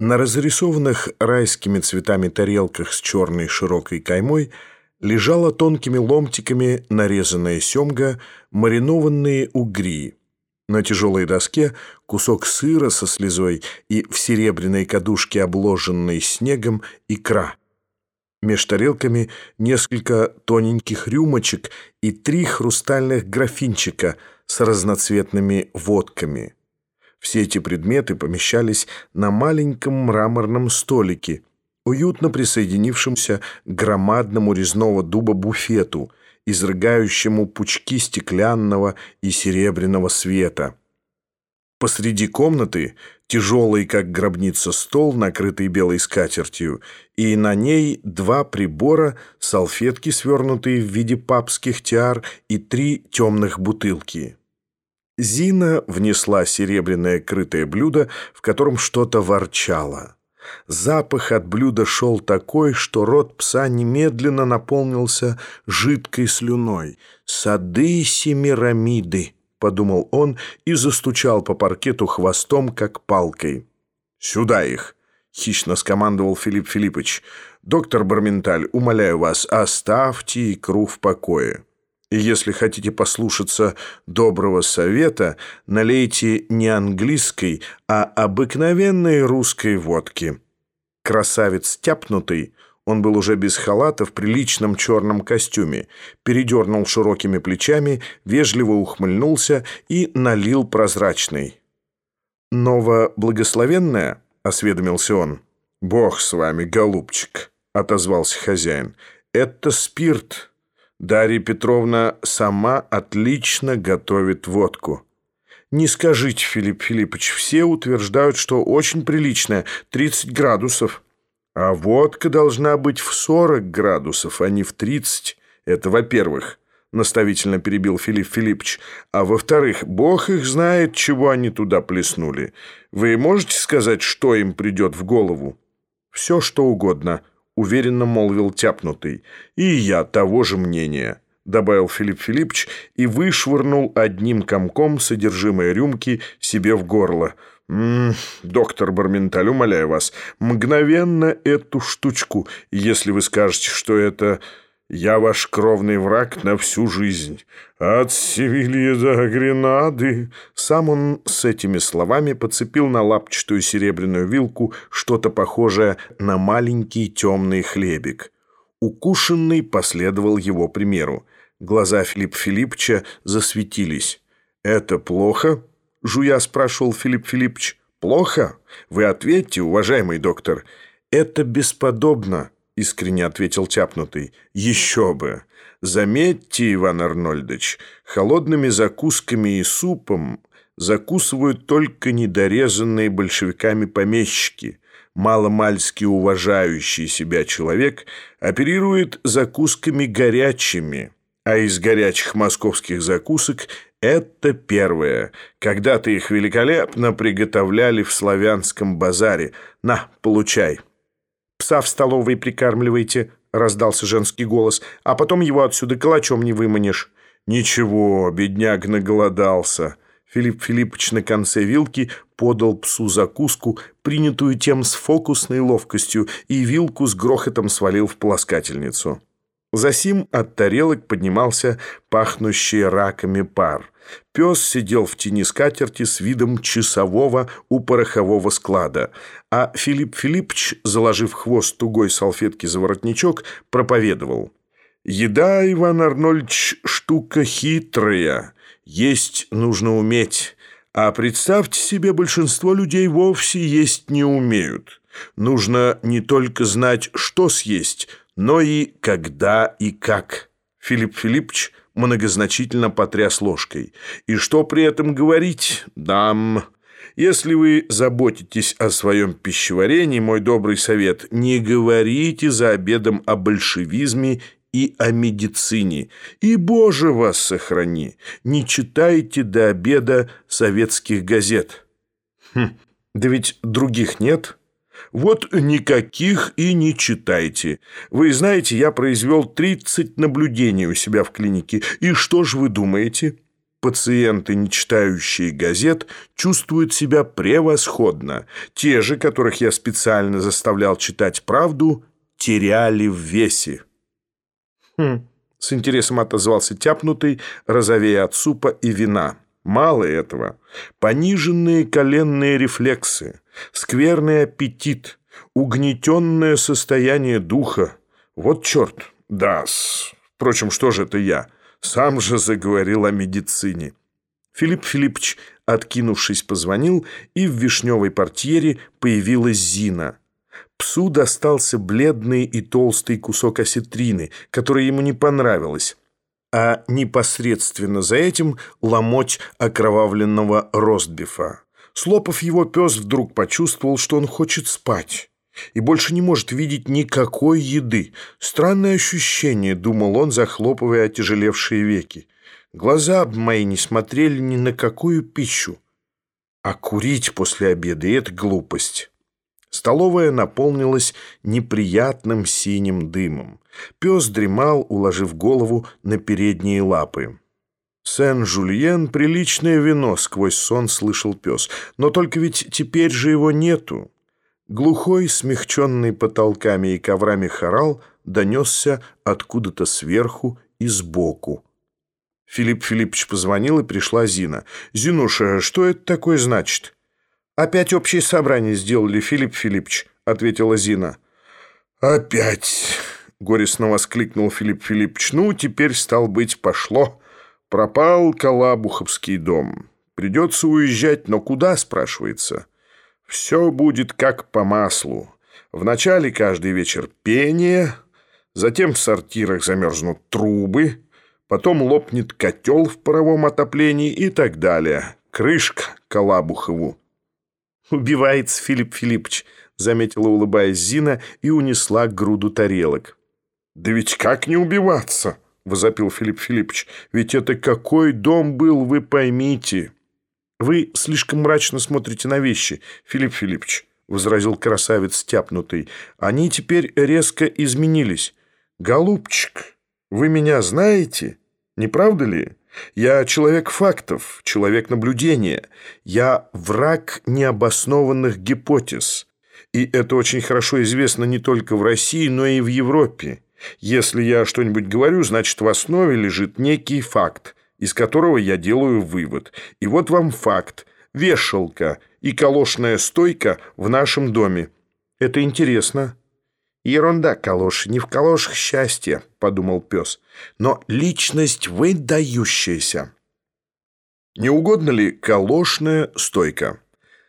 На разрисованных райскими цветами тарелках с черной широкой каймой лежала тонкими ломтиками нарезанная семга, маринованные угри. На тяжелой доске кусок сыра со слезой и в серебряной кадушке, обложенной снегом, икра. Меж тарелками несколько тоненьких рюмочек и три хрустальных графинчика с разноцветными водками. Все эти предметы помещались на маленьком мраморном столике, уютно присоединившемся к громадному резного дуба буфету, изрыгающему пучки стеклянного и серебряного света. Посреди комнаты тяжелый, как гробница, стол, накрытый белой скатертью, и на ней два прибора, салфетки, свернутые в виде папских тиар, и три темных бутылки. Зина внесла серебряное крытое блюдо, в котором что-то ворчало. Запах от блюда шел такой, что рот пса немедленно наполнился жидкой слюной. «Сады Семирамиды», — подумал он и застучал по паркету хвостом, как палкой. «Сюда их!» — хищно скомандовал Филипп Филиппович. «Доктор Барменталь, умоляю вас, оставьте икру в покое». Если хотите послушаться доброго совета, налейте не английской, а обыкновенной русской водки. Красавец тяпнутый, он был уже без халата в приличном черном костюме, передернул широкими плечами, вежливо ухмыльнулся и налил прозрачный. «Ново благословенная?» — осведомился он. «Бог с вами, голубчик», — отозвался хозяин. «Это спирт». Дарья Петровна сама отлично готовит водку. Не скажите, Филипп Филиппович, все утверждают, что очень приличная, 30 градусов. А водка должна быть в 40 градусов, а не в 30. Это во-первых, наставительно перебил Филипп Филиппович. А во-вторых, бог их знает, чего они туда плеснули. Вы можете сказать, что им придет в голову? Все, что угодно, —— уверенно молвил тяпнутый. «И я того же мнения», — добавил Филипп Филиппович и вышвырнул одним комком содержимое рюмки себе в горло. «М -м, доктор Барменталь, умоляю вас, мгновенно эту штучку, если вы скажете, что это...» Я ваш кровный враг на всю жизнь. От Севильи до Гренады». Сам он с этими словами подцепил на лапчатую серебряную вилку что-то похожее на маленький темный хлебик. Укушенный последовал его примеру. Глаза Филипп Филипповича засветились. «Это плохо?» — жуя спрашивал Филипп Филиппович. «Плохо? Вы ответьте, уважаемый доктор. Это бесподобно». — искренне ответил тяпнутый. «Еще бы! Заметьте, Иван Арнольдович, холодными закусками и супом закусывают только недорезанные большевиками помещики. Маломальски уважающий себя человек оперирует закусками горячими, а из горячих московских закусок это первое. Когда-то их великолепно приготовляли в славянском базаре. На, получай!» Пса в столовой прикармливаете», — раздался женский голос, «а потом его отсюда калачом не выманишь». «Ничего, бедняк наголодался». Филипп Филиппович на конце вилки подал псу закуску, принятую тем с фокусной ловкостью, и вилку с грохотом свалил в полоскательницу. Засим от тарелок поднимался пахнущий раками пар. Пес сидел в тени скатерти с видом часового у порохового склада, а Филипп Филиппович, заложив хвост тугой салфетки за воротничок, проповедовал. «Еда, Иван Арнольдович, штука хитрая. Есть нужно уметь. А представьте себе, большинство людей вовсе есть не умеют. Нужно не только знать, что съесть, но и когда и как». Филипп Филиппович – многозначительно потряс ложкой. «И что при этом говорить? Дам...» Если вы заботитесь о своем пищеварении, мой добрый совет, не говорите за обедом о большевизме и о медицине. И, Боже, вас сохрани, не читайте до обеда советских газет. Хм, да ведь других нет». Вот никаких и не читайте. Вы знаете, я произвел 30 наблюдений у себя в клинике. И что же вы думаете? Пациенты, не читающие газет, чувствуют себя превосходно. Те же, которых я специально заставлял читать правду, теряли в весе. Хм, с интересом отозвался тяпнутый, розовея от супа и вина. Мало этого. Пониженные коленные рефлексы, скверный аппетит, угнетенное состояние духа. Вот черт, да -с. Впрочем, что же это я? Сам же заговорил о медицине. Филипп Филиппович, откинувшись, позвонил, и в вишневой портьере появилась Зина. Псу достался бледный и толстый кусок осетрины, который ему не понравилось, а непосредственно за этим ломоть окровавленного ростбифа. Слопав его, пес вдруг почувствовал, что он хочет спать и больше не может видеть никакой еды. Странное ощущение, думал он, захлопывая отяжелевшие веки. Глаза мои не смотрели ни на какую пищу. А курить после обеда — это глупость. Столовая наполнилась неприятным синим дымом. Пес дремал, уложив голову на передние лапы. «Сен-Жульен — приличное вино», — сквозь сон слышал пес. «Но только ведь теперь же его нету». Глухой, смягченный потолками и коврами хорал донесся откуда-то сверху и сбоку. Филипп Филиппович позвонил, и пришла Зина. «Зинуша, что это такое значит?» «Опять общее собрание сделали, Филипп Филиппович», — ответила Зина. «Опять!» — горестно воскликнул Филипп Филиппович. «Ну, теперь, стал быть, пошло. Пропал Калабуховский дом. Придется уезжать, но куда, спрашивается?» Все будет как по маслу. Вначале каждый вечер пение, затем в сортирах замерзнут трубы, потом лопнет котел в паровом отоплении и так далее. Крышка Калабухову. «Убивается Филипп Филиппович», — заметила, улыбаясь Зина, и унесла груду тарелок. «Да ведь как не убиваться?» — возопил Филипп Филиппович. «Ведь это какой дом был, вы поймите». «Вы слишком мрачно смотрите на вещи, Филипп Филиппович», — возразил красавец стяпнутый. «Они теперь резко изменились. Голубчик, вы меня знаете, не правда ли? Я человек фактов, человек наблюдения. Я враг необоснованных гипотез. И это очень хорошо известно не только в России, но и в Европе. Если я что-нибудь говорю, значит, в основе лежит некий факт, из которого я делаю вывод. И вот вам факт. Вешалка и калошная стойка в нашем доме. Это интересно. Ерунда, калоши, не в калошах счастье, подумал пес. Но личность выдающаяся. Не угодно ли калошная стойка?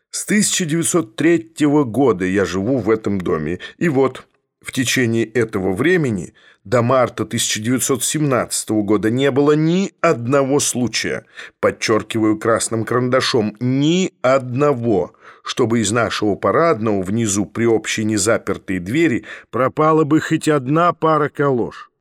С 1903 года я живу в этом доме. И вот, в течение этого времени до марта 1917 года не было ни одного случая, подчеркиваю красным карандашом, ни одного, чтобы из нашего парадного внизу при общей незапертой двери пропала бы хоть одна пара калош.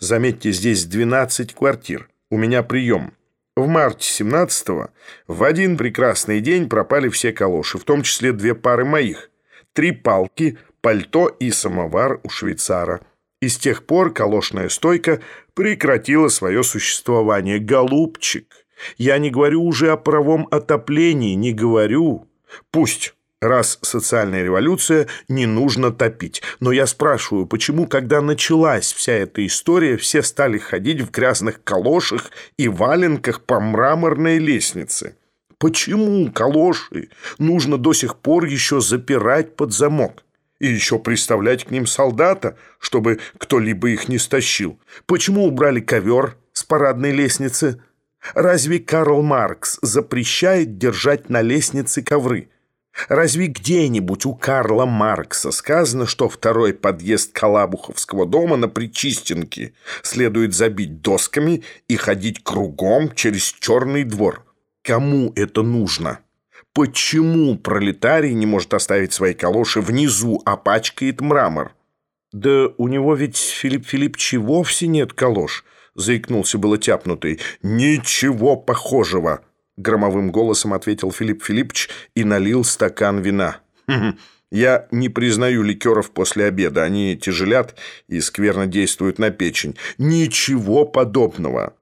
Заметьте, здесь 12 квартир. У меня прием. В марте 17-го в один прекрасный день пропали все калоши, в том числе две пары моих. Три палки, пальто и самовар у швейцара – и с тех пор калошная стойка прекратила свое существование. Голубчик, я не говорю уже о правом отоплении, не говорю. Пусть, раз социальная революция, не нужно топить. Но я спрашиваю, почему, когда началась вся эта история, все стали ходить в грязных калошах и валенках по мраморной лестнице? Почему калоши нужно до сих пор еще запирать под замок? И еще приставлять к ним солдата, чтобы кто-либо их не стащил. Почему убрали ковер с парадной лестницы? Разве Карл Маркс запрещает держать на лестнице ковры? Разве где-нибудь у Карла Маркса сказано, что второй подъезд Калабуховского дома на Причистенке следует забить досками и ходить кругом через черный двор? Кому это нужно? Почему пролетарий не может оставить свои калоши внизу, а пачкает мрамор? Да у него ведь, Филипп Филиппович, вовсе нет калош, заикнулся было тяпнутый. Ничего похожего, громовым голосом ответил Филипп Филиппович и налил стакан вина. Я не признаю ликеров после обеда. Они тяжелят и скверно действуют на печень. Ничего подобного.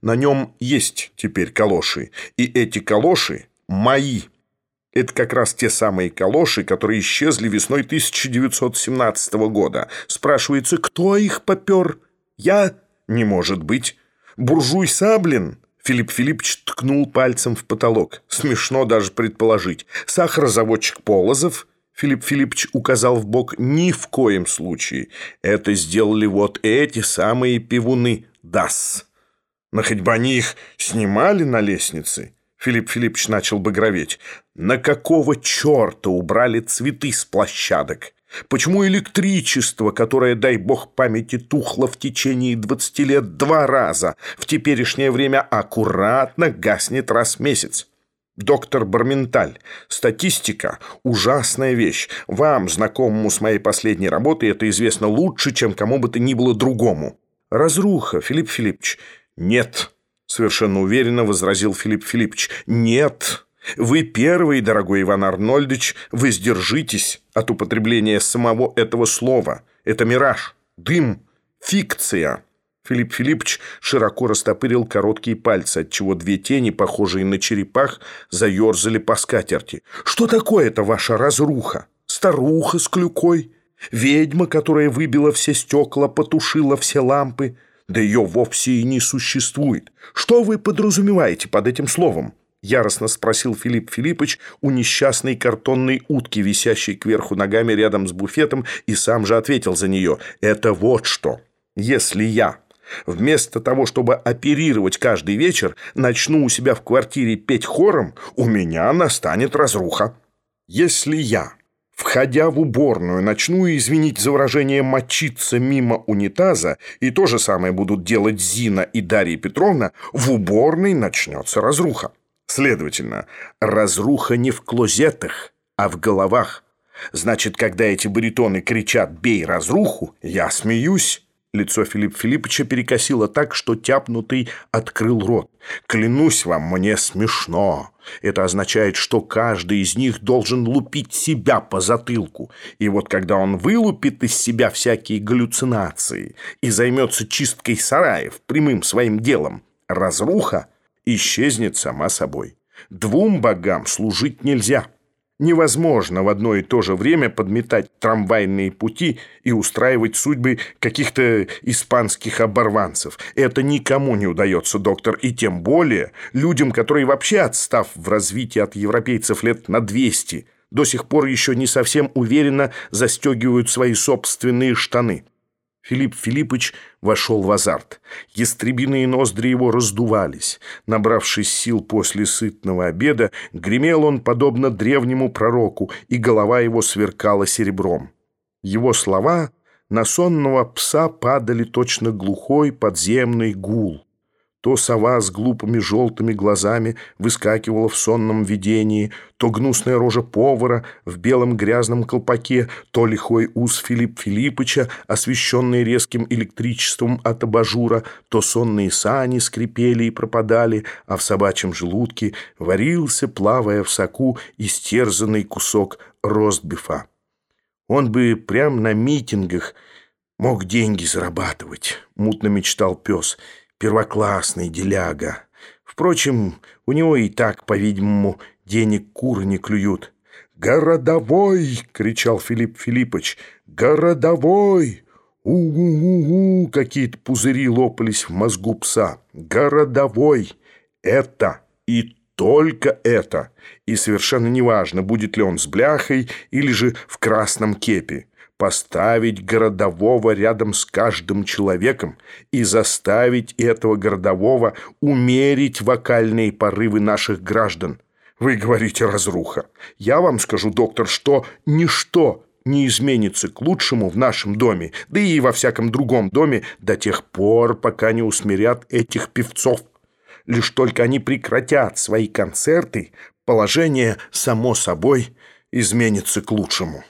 На нем есть теперь калоши, и эти калоши мои. Это как раз те самые калоши, которые исчезли весной 1917 года. Спрашивается, кто их попер? Я? Не может быть. Буржуй Саблин? Филипп Филиппович ткнул пальцем в потолок. Смешно даже предположить. Сахарозаводчик Полозов? Филипп Филиппович указал в бок ни в коем случае. Это сделали вот эти самые пивуны. Дас. Но хоть бы они их снимали на лестнице. Филипп Филиппович начал багроветь. На какого черта убрали цветы с площадок? Почему электричество, которое, дай бог памяти, тухло в течение 20 лет два раза, в теперешнее время аккуратно гаснет раз в месяц? Доктор Барменталь, статистика – ужасная вещь. Вам, знакомому с моей последней работой, это известно лучше, чем кому бы то ни было другому. Разруха, Филипп Филиппович. Нет, совершенно уверенно возразил Филипп Филиппович. Нет. Вы первый, дорогой Иван Арнольдович, воздержитесь от употребления самого этого слова. Это мираж, дым, фикция. Филипп Филиппович широко растопырил короткие пальцы, отчего две тени, похожие на черепах, заерзали по скатерти. «Что такое это ваша разруха? Старуха с клюкой? Ведьма, которая выбила все стекла, потушила все лампы? Да ее вовсе и не существует. Что вы подразумеваете под этим словом?» Яростно спросил Филипп Филиппович у несчастной картонной утки, висящей кверху ногами рядом с буфетом, и сам же ответил за нее. «Это вот что. Если я Вместо того, чтобы оперировать каждый вечер, начну у себя в квартире петь хором, у меня настанет разруха. Если я, входя в уборную, начну, извинить за выражение, мочиться мимо унитаза, и то же самое будут делать Зина и Дарья Петровна, в уборной начнется разруха. Следовательно, разруха не в клозетах, а в головах. Значит, когда эти баритоны кричат «бей разруху», я смеюсь. Лицо Филиппа Филипповича перекосило так, что тяпнутый открыл рот. «Клянусь вам, мне смешно. Это означает, что каждый из них должен лупить себя по затылку. И вот когда он вылупит из себя всякие галлюцинации и займется чисткой сараев прямым своим делом, разруха исчезнет сама собой. Двум богам служить нельзя». Невозможно в одно и то же время подметать трамвайные пути и устраивать судьбы каких-то испанских оборванцев. Это никому не удается, доктор, и тем более людям, которые вообще, отстав в развитии от европейцев лет на 200, до сих пор еще не совсем уверенно застегивают свои собственные штаны. Филипп Филиппович вошел в азарт. Ястребиные ноздри его раздувались. Набравшись сил после сытного обеда, гремел он подобно древнему пророку, и голова его сверкала серебром. Его слова на сонного пса падали точно глухой подземный гул. То сова с глупыми желтыми глазами выскакивала в сонном видении, то гнусная рожа повара в белом грязном колпаке, то лихой ус Филипп Филиппыча, освещенный резким электричеством от абажура, то сонные сани скрипели и пропадали, а в собачьем желудке варился, плавая в соку, истерзанный кусок ростбифа. Он бы прямо на митингах мог деньги зарабатывать, мутно мечтал пес — первоклассный деляга. Впрочем, у него и так, по-видимому, денег куры не клюют. «Городовой!» — кричал Филипп Филиппович. «Городовой!» «У-у-у-у!» — какие-то пузыри лопались в мозгу пса. «Городовой! Это и только это! И совершенно неважно, будет ли он с бляхой или же в красном кепе поставить городового рядом с каждым человеком и заставить этого городового умерить вокальные порывы наших граждан. Вы говорите разруха. Я вам скажу, доктор, что ничто не изменится к лучшему в нашем доме, да и во всяком другом доме до тех пор, пока не усмирят этих певцов. Лишь только они прекратят свои концерты, положение, само собой, изменится к лучшему.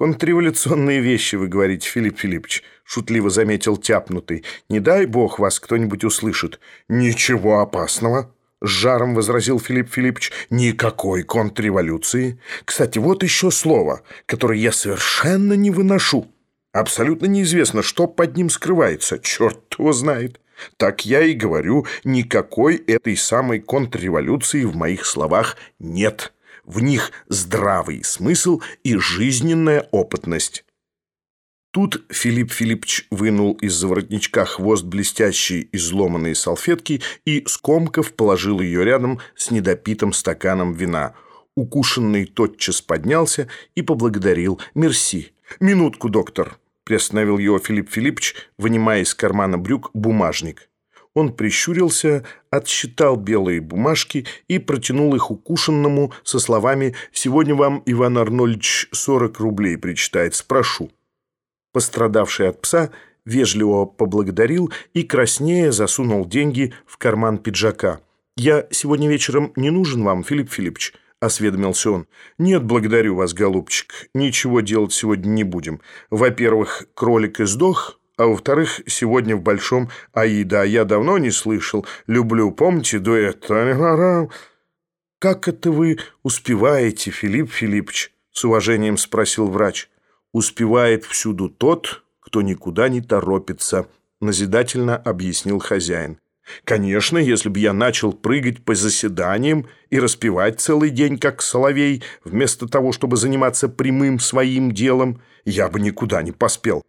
«Контрреволюционные вещи, вы говорите, Филипп Филиппович», — шутливо заметил тяпнутый. «Не дай бог вас кто-нибудь услышит». «Ничего опасного», — с жаром возразил Филипп Филиппович. «Никакой контрреволюции. Кстати, вот еще слово, которое я совершенно не выношу. Абсолютно неизвестно, что под ним скрывается. Черт его знает. Так я и говорю, никакой этой самой контрреволюции в моих словах нет. В них здравый смысл и жизненная опытность. Тут Филипп Филиппович вынул из-за воротничка хвост блестящей изломанной салфетки и, скомков, положил ее рядом с недопитым стаканом вина. Укушенный тотчас поднялся и поблагодарил. «Мерси. Минутку, доктор», — приостановил его Филипп Филиппович, вынимая из кармана брюк бумажник. Он прищурился, отсчитал белые бумажки и протянул их укушенному со словами «Сегодня вам, Иван Арнольдович, 40 рублей причитает. Спрошу». Пострадавший от пса вежливо поблагодарил и краснее засунул деньги в карман пиджака. «Я сегодня вечером не нужен вам, Филипп Филиппович?» — осведомился он. «Нет, благодарю вас, голубчик. Ничего делать сегодня не будем. Во-первых, кролик издох, а во-вторых, сегодня в Большом Аида. Я давно не слышал. Люблю, помните, дуэт? «Как это вы успеваете, Филипп Филиппович?» — с уважением спросил врач успевает всюду тот, кто никуда не торопится», — назидательно объяснил хозяин. «Конечно, если бы я начал прыгать по заседаниям и распевать целый день, как соловей, вместо того, чтобы заниматься прямым своим делом, я бы никуда не поспел».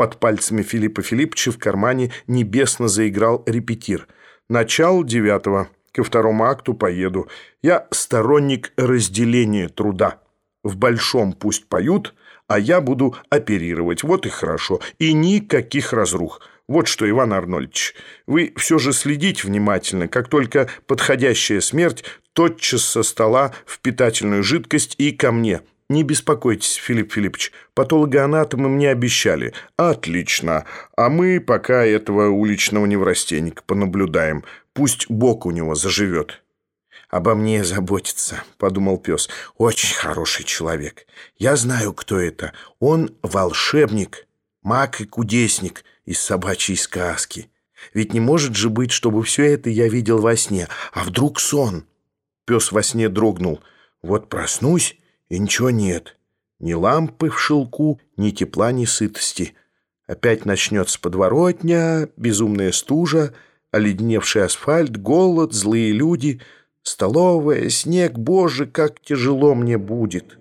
Под пальцами Филиппа Филипповича в кармане небесно заиграл репетир. «Начало девятого. Ко второму акту поеду. Я сторонник разделения труда. В большом пусть поют, а я буду оперировать. Вот и хорошо. И никаких разрух. Вот что, Иван Арнольдович, вы все же следите внимательно. Как только подходящая смерть, тотчас со стола в питательную жидкость и ко мне. Не беспокойтесь, Филипп Филиппович, патологоанатомы мне обещали. Отлично. А мы пока этого уличного неврастенника понаблюдаем. Пусть бок у него заживет обо мне заботится», — подумал пес. «Очень хороший человек. Я знаю, кто это. Он волшебник, маг и кудесник из собачьей сказки. Ведь не может же быть, чтобы все это я видел во сне. А вдруг сон?» Пес во сне дрогнул. «Вот проснусь, и ничего нет. Ни лампы в шелку, ни тепла, ни сытости. Опять начнется подворотня, безумная стужа, оледеневший асфальт, голод, злые люди — Столовая, снег, боже, как тяжело мне будет.